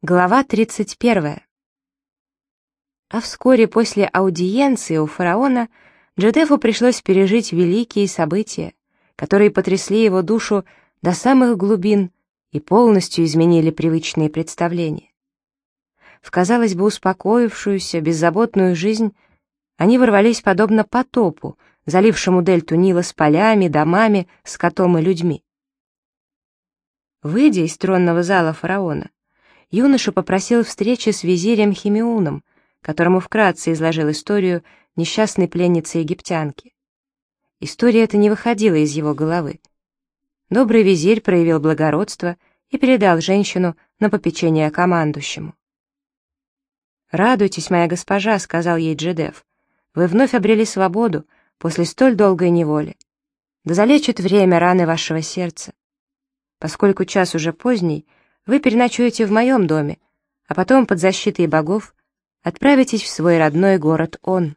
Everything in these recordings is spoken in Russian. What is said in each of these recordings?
Глава 31. А вскоре после аудиенции у фараона Джедефу пришлось пережить великие события, которые потрясли его душу до самых глубин и полностью изменили привычные представления. В, казалось бы, успокоившуюся, беззаботную жизнь они ворвались подобно потопу, залившему дельту Нила с полями, домами, скотом и людьми. Выйдя из тронного зала фараона, юноша попросил встречи с визирем Химеуном, которому вкратце изложил историю несчастной пленницы-египтянки. История эта не выходила из его головы. Добрый визирь проявил благородство и передал женщину на попечение командующему. «Радуйтесь, моя госпожа», — сказал ей Джедеф, — «вы вновь обрели свободу после столь долгой неволи. Да залечит время раны вашего сердца. Поскольку час уже поздний, вы переночуете в моем доме, а потом под защитой богов отправитесь в свой родной город Он.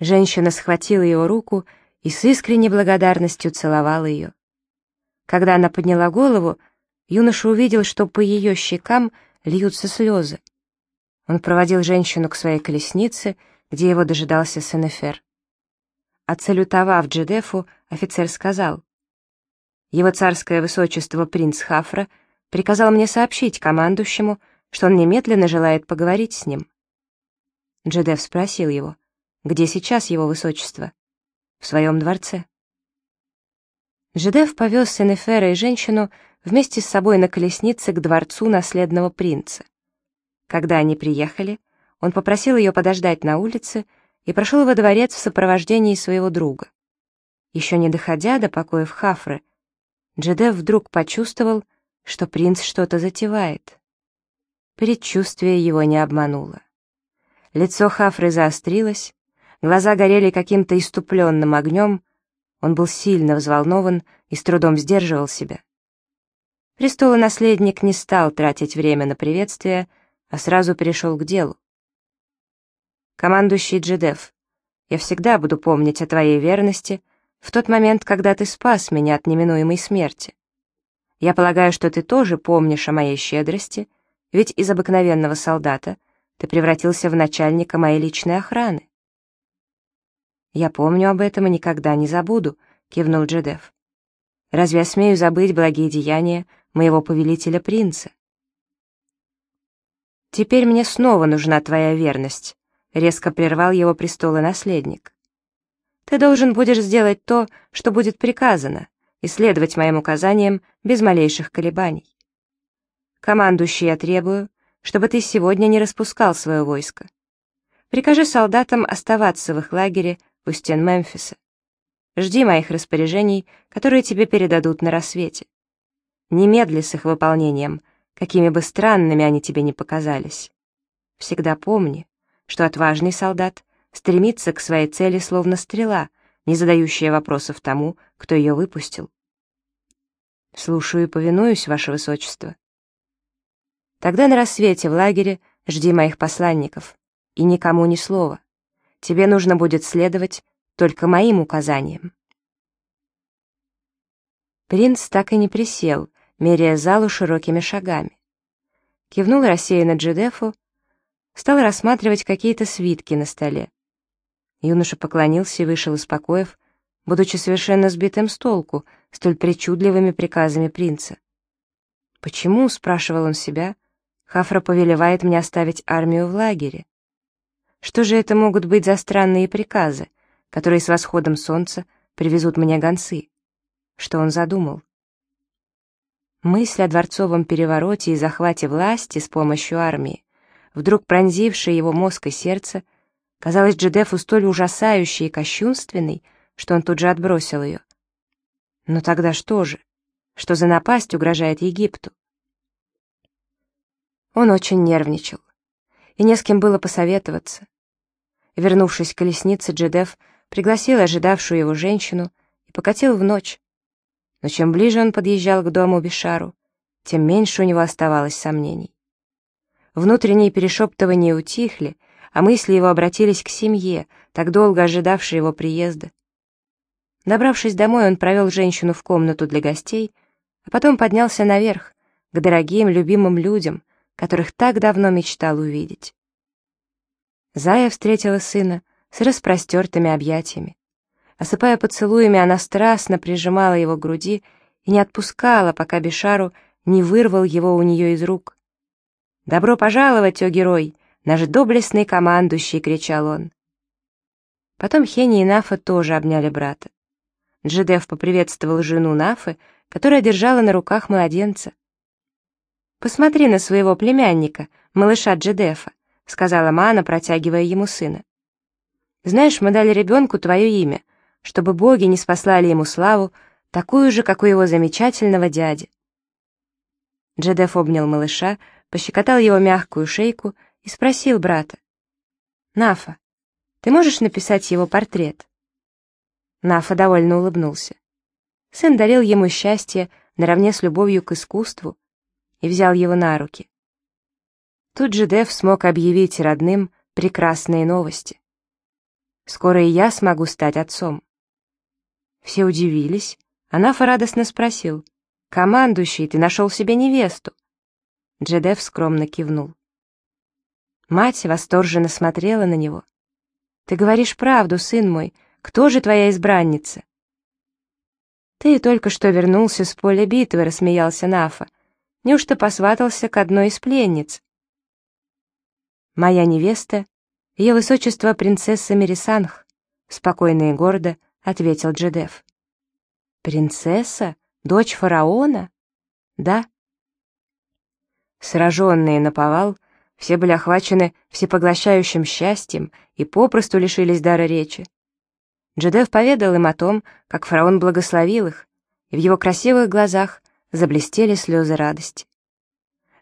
Женщина схватила его руку и с искренней благодарностью целовала ее. Когда она подняла голову, юноша увидел, что по ее щекам льются слезы. Он проводил женщину к своей колеснице, где его дожидался Сенефер. Отсалютовав Джедефу, офицер сказал, его царское высочество принц Хафра приказал мне сообщить командующему, что он немедленно желает поговорить с ним. Джедеф спросил его, где сейчас его высочество? В своем дворце. Джедеф повез Сенефера и женщину вместе с собой на колеснице к дворцу наследного принца. Когда они приехали, он попросил ее подождать на улице и прошел во дворец в сопровождении своего друга. Еще не доходя до покоев Хафры, Джедеф вдруг почувствовал, что принц что-то затевает. Предчувствие его не обмануло. Лицо Хафры заострилось, глаза горели каким-то иступленным огнем, он был сильно взволнован и с трудом сдерживал себя. Престолонаследник не стал тратить время на приветствие, а сразу перешел к делу. «Командующий Джедеф, я всегда буду помнить о твоей верности в тот момент, когда ты спас меня от неминуемой смерти. Я полагаю, что ты тоже помнишь о моей щедрости, ведь из обыкновенного солдата ты превратился в начальника моей личной охраны. «Я помню об этом и никогда не забуду», — кивнул Джедеф. «Разве я смею забыть благие деяния моего повелителя-принца?» «Теперь мне снова нужна твоя верность», — резко прервал его престола наследник. Ты должен будешь сделать то, что будет приказано, и следовать моим указаниям без малейших колебаний. Командующий я требую, чтобы ты сегодня не распускал свое войско. Прикажи солдатам оставаться в их лагере у стен Мемфиса. Жди моих распоряжений, которые тебе передадут на рассвете. Немедли с их выполнением, какими бы странными они тебе ни показались. Всегда помни, что отважный солдат стремится к своей цели словно стрела, не задающая вопросов тому, кто ее выпустил. Слушаю и повинуюсь, ваше высочество. Тогда на рассвете в лагере жди моих посланников, и никому ни слова. Тебе нужно будет следовать только моим указаниям. Принц так и не присел, меряя залу широкими шагами. Кивнул рассеянно Джедефу, стал рассматривать какие-то свитки на столе. Юноша поклонился и вышел из покоев, будучи совершенно сбитым с толку столь причудливыми приказами принца. «Почему?» — спрашивал он себя. «Хафра повелевает мне оставить армию в лагере. Что же это могут быть за странные приказы, которые с восходом солнца привезут мне гонцы? Что он задумал?» Мысль о дворцовом перевороте и захвате власти с помощью армии, вдруг пронзившая его мозг и сердце, — казалась Джедефу столь ужасающей и кощунственной, что он тут же отбросил ее. Но тогда что же? Что за напасть угрожает Египту? Он очень нервничал, и не с кем было посоветоваться. Вернувшись к колеснице, Джедеф пригласил ожидавшую его женщину и покатил в ночь. Но чем ближе он подъезжал к дому Бишару, тем меньше у него оставалось сомнений. Внутренние перешептывания утихли, а мысли его обратились к семье, так долго ожидавшей его приезда. Добравшись домой, он провел женщину в комнату для гостей, а потом поднялся наверх, к дорогим, любимым людям, которых так давно мечтал увидеть. Зая встретила сына с распростертыми объятиями. Осыпая поцелуями, она страстно прижимала его к груди и не отпускала, пока Бешару не вырвал его у нее из рук. «Добро пожаловать, о герой! Наш доблестный командующий!» — кричал он. Потом Хени и Нафа тоже обняли брата. Джедеф поприветствовал жену Нафы, которая держала на руках младенца. «Посмотри на своего племянника, малыша Джедефа», — сказала Мана, протягивая ему сына. «Знаешь, мы дали ребенку твое имя, чтобы боги не спаслали ему славу, такую же, как у его замечательного дяди». Джедеф обнял малыша, пощекотал его мягкую шейку и спросил брата. «Нафа, ты можешь написать его портрет?» Нафа довольно улыбнулся. Сын дарил ему счастье наравне с любовью к искусству и взял его на руки. Тут же Дев смог объявить родным прекрасные новости. «Скоро и я смогу стать отцом». Все удивились, а Нафа радостно спросил, «Командующий, ты нашел себе невесту?» Джедеф скромно кивнул. Мать восторженно смотрела на него. «Ты говоришь правду, сын мой. Кто же твоя избранница?» «Ты только что вернулся с поля битвы», — рассмеялся Нафа. «Неужто посватался к одной из пленниц?» «Моя невеста, ее высочество принцесса Мерисанх», — спокойно и гордо ответил Джедеф. «Принцесса? Дочь фараона?» «Да». Сраженные на повал, все были охвачены всепоглощающим счастьем и попросту лишились дара речи. Джедев поведал им о том, как фараон благословил их, и в его красивых глазах заблестели слезы радости.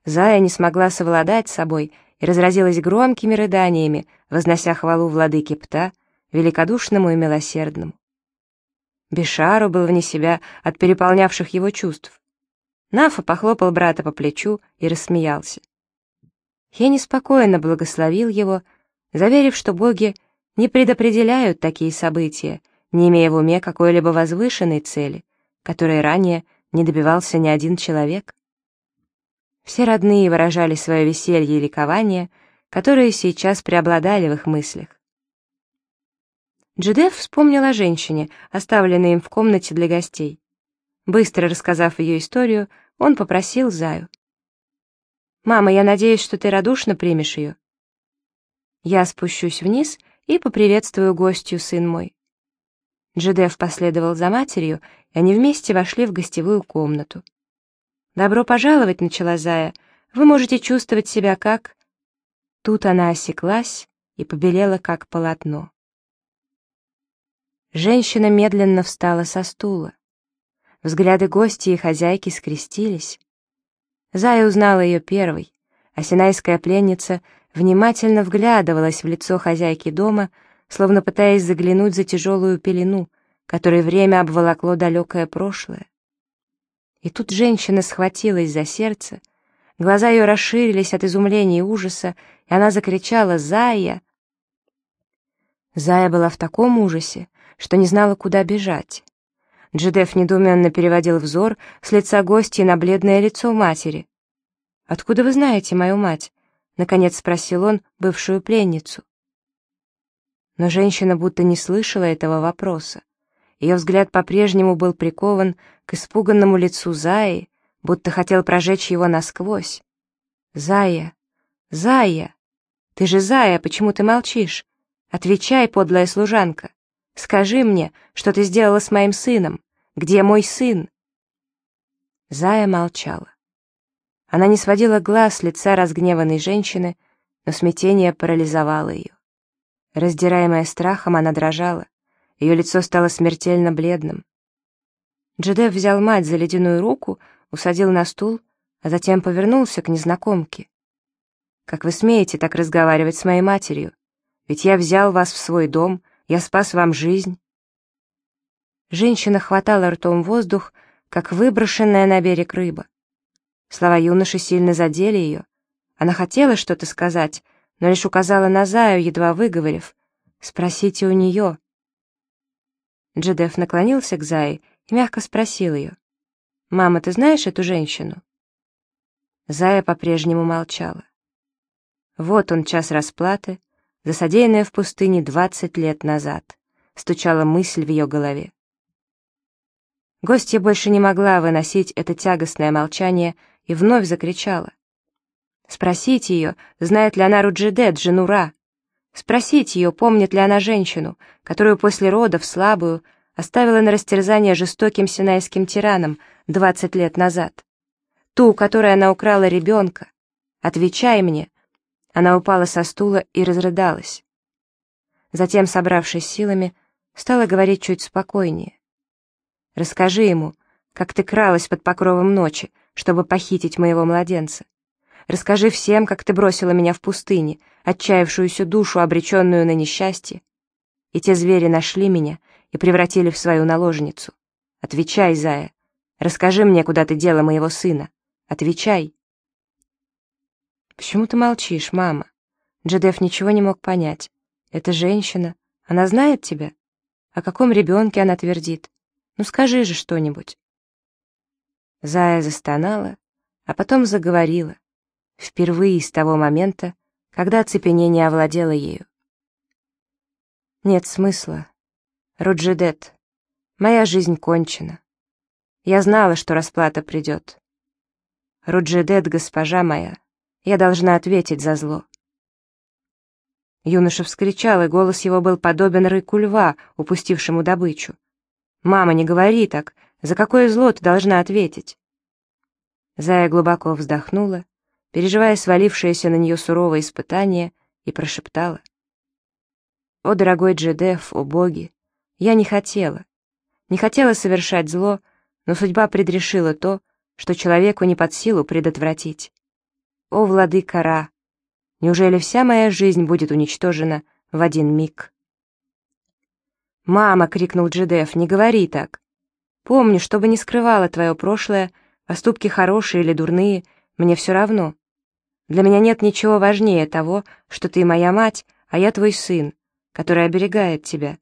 Зая не смогла совладать с собой и разразилась громкими рыданиями, вознося хвалу владыке Пта, великодушному и милосердному. Бешару был вне себя от переполнявших его чувств. Нафа похлопал брата по плечу и рассмеялся. Хени спокойно благословил его, заверив, что боги не предопределяют такие события, не имея в уме какой-либо возвышенной цели, которой ранее не добивался ни один человек. Все родные выражали свое веселье и ликование, которые сейчас преобладали в их мыслях. Джедеф вспомнил о женщине, оставленной им в комнате для гостей. Быстро рассказав ее историю, он попросил Заю. «Мама, я надеюсь, что ты радушно примешь ее». «Я спущусь вниз и поприветствую гостью, сын мой». Джедеф последовал за матерью, и они вместе вошли в гостевую комнату. «Добро пожаловать», — начала Зая. «Вы можете чувствовать себя как...» Тут она осеклась и побелела, как полотно. Женщина медленно встала со стула. Взгляды гостей и хозяйки скрестились. Зая узнала ее первой, а синайская пленница внимательно вглядывалась в лицо хозяйки дома, словно пытаясь заглянуть за тяжелую пелену, которой время обволокло далекое прошлое. И тут женщина схватилась за сердце, глаза ее расширились от изумления и ужаса, и она закричала «Зая!». Зая была в таком ужасе, что не знала, куда бежать. Джедеф недоуменно переводил взор с лица гостя на бледное лицо матери. «Откуда вы знаете мою мать?» — наконец спросил он бывшую пленницу. Но женщина будто не слышала этого вопроса. Ее взгляд по-прежнему был прикован к испуганному лицу Заи, будто хотел прожечь его насквозь. «Зая! Зая! Ты же Зая, почему ты молчишь? Отвечай, подлая служанка! Скажи мне, что ты сделала с моим сыном? Где мой сын?» Зая молчала. Она не сводила глаз с лица разгневанной женщины, но смятение парализовало ее. Раздираемая страхом, она дрожала. Ее лицо стало смертельно бледным. Джедеф взял мать за ледяную руку, усадил на стул, а затем повернулся к незнакомке. «Как вы смеете так разговаривать с моей матерью? Ведь я взял вас в свой дом, я спас вам жизнь». Женщина хватала ртом воздух, как выброшенная на берег рыба. Слова юноши сильно задели ее. Она хотела что-то сказать, но лишь указала на Заю, едва выговорив. «Спросите у нее». Джедеф наклонился к Зае и мягко спросил ее. «Мама, ты знаешь эту женщину?» Зая по-прежнему молчала. Вот он, час расплаты, за содеянное в пустыне двадцать лет назад, стучала мысль в ее голове. Гостья больше не могла выносить это тягостное молчание и вновь закричала. Спросите ее, знает ли она Руджидет, жену Ра. Спросите ее, помнит ли она женщину, которую после родов, слабую, оставила на растерзание жестоким синайским тираном двадцать лет назад. Ту, у которой она украла ребенка. Отвечай мне. Она упала со стула и разрыдалась. Затем, собравшись силами, стала говорить чуть спокойнее. «Расскажи ему, как ты кралась под покровом ночи, чтобы похитить моего младенца. Расскажи всем, как ты бросила меня в пустыне, отчаявшуюся душу, обреченную на несчастье. И те звери нашли меня и превратили в свою наложницу. Отвечай, зая. Расскажи мне, куда ты дела моего сына. Отвечай. Почему ты молчишь, мама? Джедеф ничего не мог понять. Это женщина. Она знает тебя? О каком ребенке она твердит? Ну скажи же что-нибудь. Зая застонала, а потом заговорила впервые с того момента, когда оцепенение овладело ею. Нет смысла. Руджидет, моя жизнь кончена. Я знала, что расплата придет. Руджидет, госпожа моя, я должна ответить за зло. Юноша вскричал, и голос его был подобен рыку льва, упустившему добычу. «Мама, не говори так! За какое зло ты должна ответить?» Зая глубоко вздохнула переживая свалившееся на нее суровое испытание, и прошептала. «О, дорогой Джедеф, о боги! Я не хотела, не хотела совершать зло, но судьба предрешила то, что человеку не под силу предотвратить. О, владыка Ра! Неужели вся моя жизнь будет уничтожена в один миг?» «Мама!» — крикнул Джедеф, — «не говори так. Помню, что бы ни скрывало твое прошлое, поступки хорошие или дурные, мне все равно. Для меня нет ничего важнее того, что ты моя мать, а я твой сын, который оберегает тебя.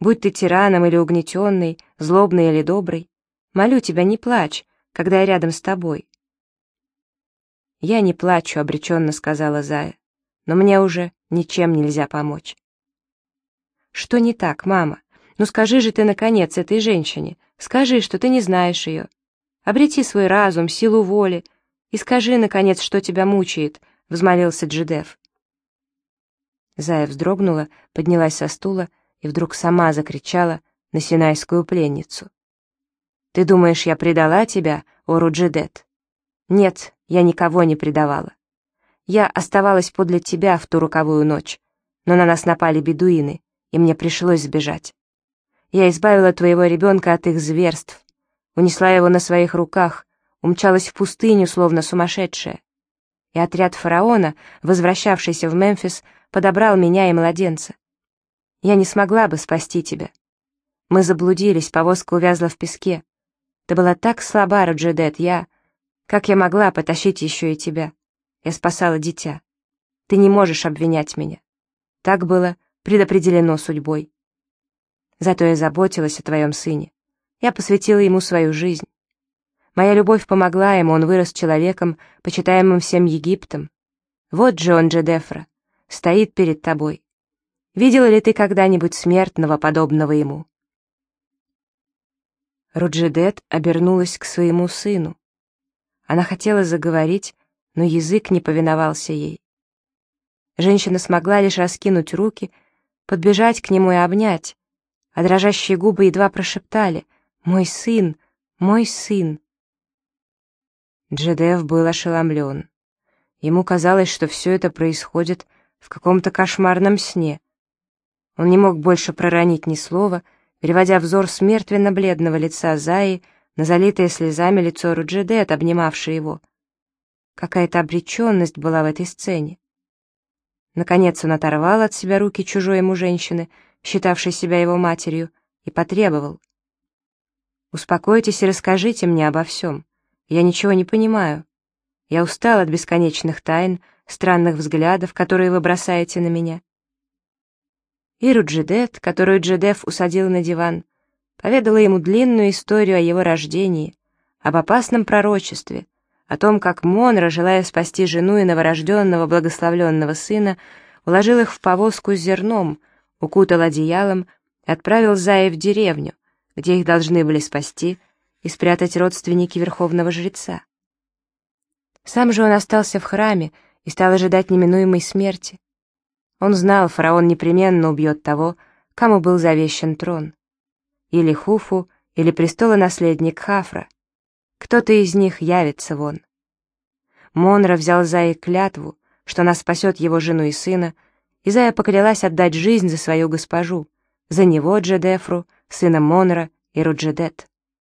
Будь ты тираном или угнетенный, злобный или добрый, молю тебя, не плачь, когда я рядом с тобой. «Я не плачу», — обреченно сказала Зая, «но мне уже ничем нельзя помочь». «Что не так, мама? Ну скажи же ты, наконец, этой женщине, скажи, что ты не знаешь ее. Обрети свой разум, силу воли, и скажи, наконец, что тебя мучает», — взмолился Джедеф. Зая вздрогнула, поднялась со стула и вдруг сама закричала на синайскую пленницу. «Ты думаешь, я предала тебя, Ору Джедет? Нет, я никого не предавала. Я оставалась подле тебя в ту руковую ночь, но на нас напали бедуины, и мне пришлось сбежать. Я избавила твоего ребенка от их зверств, унесла его на своих руках, умчалась в пустыню, словно сумасшедшая. И отряд фараона, возвращавшийся в Мемфис, подобрал меня и младенца. Я не смогла бы спасти тебя. Мы заблудились, повозка увязла в песке. Ты была так слаба, Раджедет, я... Как я могла потащить еще и тебя? Я спасала дитя. Ты не можешь обвинять меня. Так было предопределено судьбой. Зато я заботилась о твоем сыне. Я посвятила ему свою жизнь. Моя любовь помогла ему, он вырос человеком, почитаемым всем Египтом. Вот же он, Джедефра, стоит перед тобой. Видела ли ты когда-нибудь смертного, подобного ему?» Руджедет обернулась к своему сыну. Она хотела заговорить, но язык не повиновался ей. Женщина смогла лишь раскинуть руки, подбежать к нему и обнять, а дрожащие губы едва прошептали «Мой сын! Мой сын!» Джедеф был ошеломлен. Ему казалось, что все это происходит в каком-то кошмарном сне. Он не мог больше проронить ни слова, переводя взор с мертвенно-бледного лица Заи на залитое слезами лицо Руджедет, обнимавшее его. Какая-то обреченность была в этой сцене. Наконец он оторвал от себя руки чужой ему женщины, считавшей себя его матерью, и потребовал. «Успокойтесь и расскажите мне обо всем». Я ничего не понимаю. Я устал от бесконечных тайн, странных взглядов, которые вы бросаете на меня. Иру Джедет, которую Джедеф усадил на диван, поведала ему длинную историю о его рождении, об опасном пророчестве, о том, как Монро, желая спасти жену и новорожденного благословленного сына, уложил их в повозку с зерном, укутал одеялом отправил Зая в деревню, где их должны были спасти и спрятать родственники верховного жреца. Сам же он остался в храме и стал ожидать неминуемой смерти. Он знал, фараон непременно убьет того, кому был завещан трон. Или Хуфу, или престолонаследник Хафра — кто-то из них явится вон. Монра взял Зае клятву, что она спасет его жену и сына, и Зая поклялась отдать жизнь за свою госпожу, за него Джедефру, сына Монра и Руджедет.